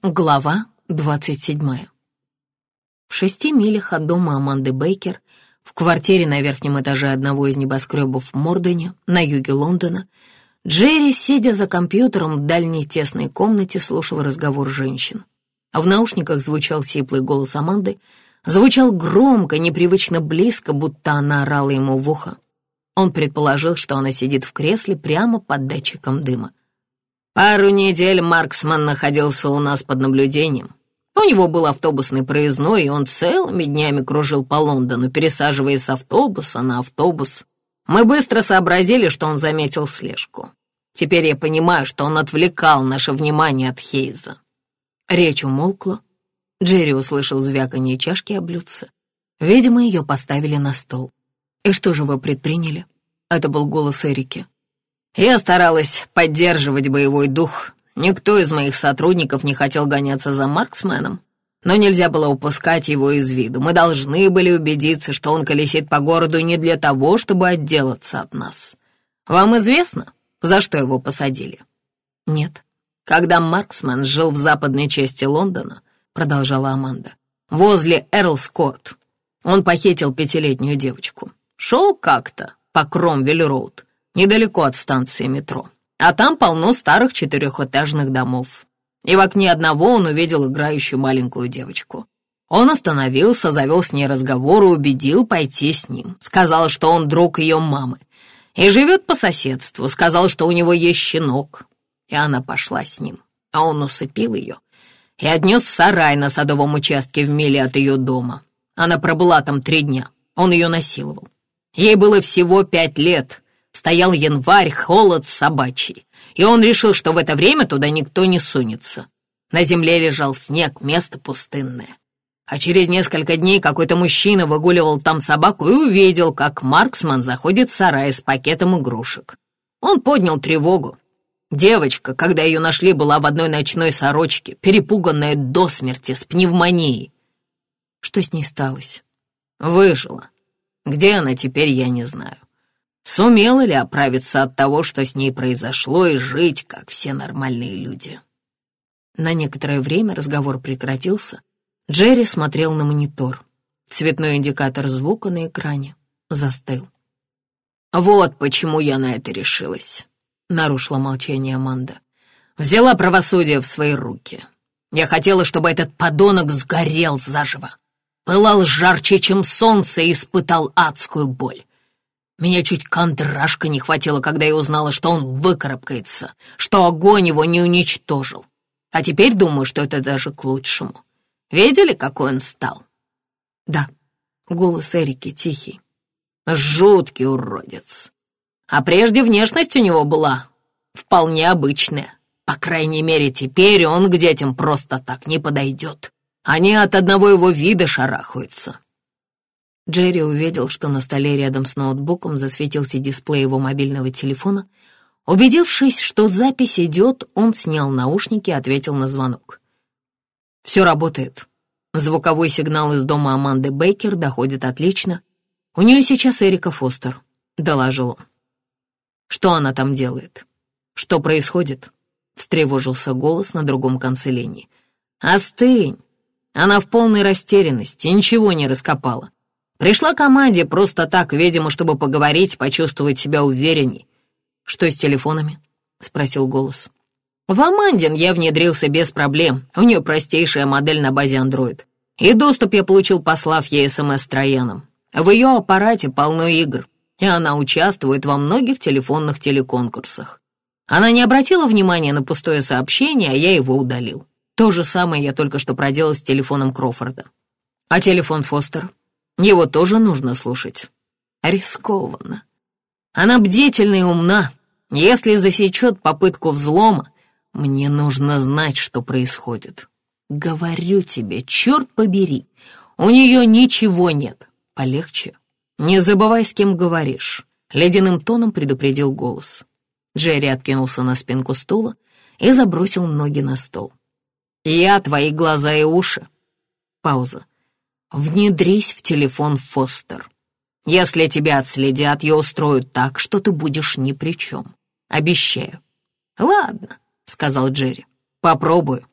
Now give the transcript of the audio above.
Глава двадцать седьмая. В шести милях от дома Аманды Бейкер, в квартире на верхнем этаже одного из небоскребов в Мордоне, на юге Лондона, Джерри, сидя за компьютером в дальней тесной комнате, слушал разговор женщин. А в наушниках звучал сиплый голос Аманды, звучал громко, непривычно близко, будто она орала ему в ухо. Он предположил, что она сидит в кресле прямо под датчиком дыма. Пару недель Марксман находился у нас под наблюдением. У него был автобусный проездной, и он целыми днями кружил по Лондону, пересаживаясь с автобуса на автобус. Мы быстро сообразили, что он заметил слежку. Теперь я понимаю, что он отвлекал наше внимание от Хейза. Речь умолкла. Джерри услышал звяканье чашки о блюдце. Видимо, ее поставили на стол. «И что же вы предприняли?» Это был голос Эрики. Я старалась поддерживать боевой дух. Никто из моих сотрудников не хотел гоняться за Марксменом, но нельзя было упускать его из виду. Мы должны были убедиться, что он колесит по городу не для того, чтобы отделаться от нас. Вам известно, за что его посадили? Нет. Когда Марксмен жил в западной части Лондона, продолжала Аманда, возле Эрлскорт, он похитил пятилетнюю девочку. Шел как-то по Кромвель-Роуд недалеко от станции метро. А там полно старых четырехэтажных домов. И в окне одного он увидел играющую маленькую девочку. Он остановился, завел с ней разговор и убедил пойти с ним. Сказал, что он друг ее мамы и живет по соседству. Сказал, что у него есть щенок. И она пошла с ним. А он усыпил ее и отнес в сарай на садовом участке в миле от ее дома. Она пробыла там три дня. Он ее насиловал. Ей было всего пять лет — Стоял январь, холод собачий, и он решил, что в это время туда никто не сунется. На земле лежал снег, место пустынное. А через несколько дней какой-то мужчина выгуливал там собаку и увидел, как Марксман заходит в сарай с пакетом игрушек. Он поднял тревогу. Девочка, когда ее нашли, была в одной ночной сорочке, перепуганная до смерти, с пневмонией. Что с ней сталось? Выжила. Где она теперь, я не знаю. Сумела ли оправиться от того, что с ней произошло, и жить, как все нормальные люди? На некоторое время разговор прекратился. Джерри смотрел на монитор. Цветной индикатор звука на экране застыл. «Вот почему я на это решилась», — нарушила молчание Аманда. «Взяла правосудие в свои руки. Я хотела, чтобы этот подонок сгорел заживо. Пылал жарче, чем солнце, и испытал адскую боль. Меня чуть кондрашка не хватило, когда я узнала, что он выкарабкается, что огонь его не уничтожил. А теперь думаю, что это даже к лучшему. Видели, какой он стал? Да, голос Эрики тихий. Жуткий уродец. А прежде внешность у него была вполне обычная. По крайней мере, теперь он к детям просто так не подойдет. Они от одного его вида шарахаются. Джерри увидел, что на столе рядом с ноутбуком засветился дисплей его мобильного телефона. Убедившись, что запись идет, он снял наушники и ответил на звонок. «Все работает. Звуковой сигнал из дома Аманды Бейкер доходит отлично. У нее сейчас Эрика Фостер», — доложил он. «Что она там делает? Что происходит?» — встревожился голос на другом конце линии. «Остынь! Она в полной растерянности, ничего не раскопала. Пришла команде просто так, видимо, чтобы поговорить, почувствовать себя уверенней. «Что с телефонами?» — спросил голос. «В Амандин я внедрился без проблем. У нее простейшая модель на базе Android. И доступ я получил, послав ей СМС Трояном. В ее аппарате полно игр, и она участвует во многих телефонных телеконкурсах. Она не обратила внимания на пустое сообщение, а я его удалил. То же самое я только что проделал с телефоном Крофорда. А телефон Фостер? Его тоже нужно слушать. Рискованно. Она бдительна и умна. Если засечет попытку взлома, мне нужно знать, что происходит. Говорю тебе, черт побери, у нее ничего нет. Полегче. Не забывай, с кем говоришь. Ледяным тоном предупредил голос. Джерри откинулся на спинку стула и забросил ноги на стол. «Я твои глаза и уши». Пауза. Внедрись в телефон Фостер. Если тебя отследят, я устрою так, что ты будешь ни при чем. Обещаю. Ладно, сказал Джерри. Попробую.